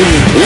Música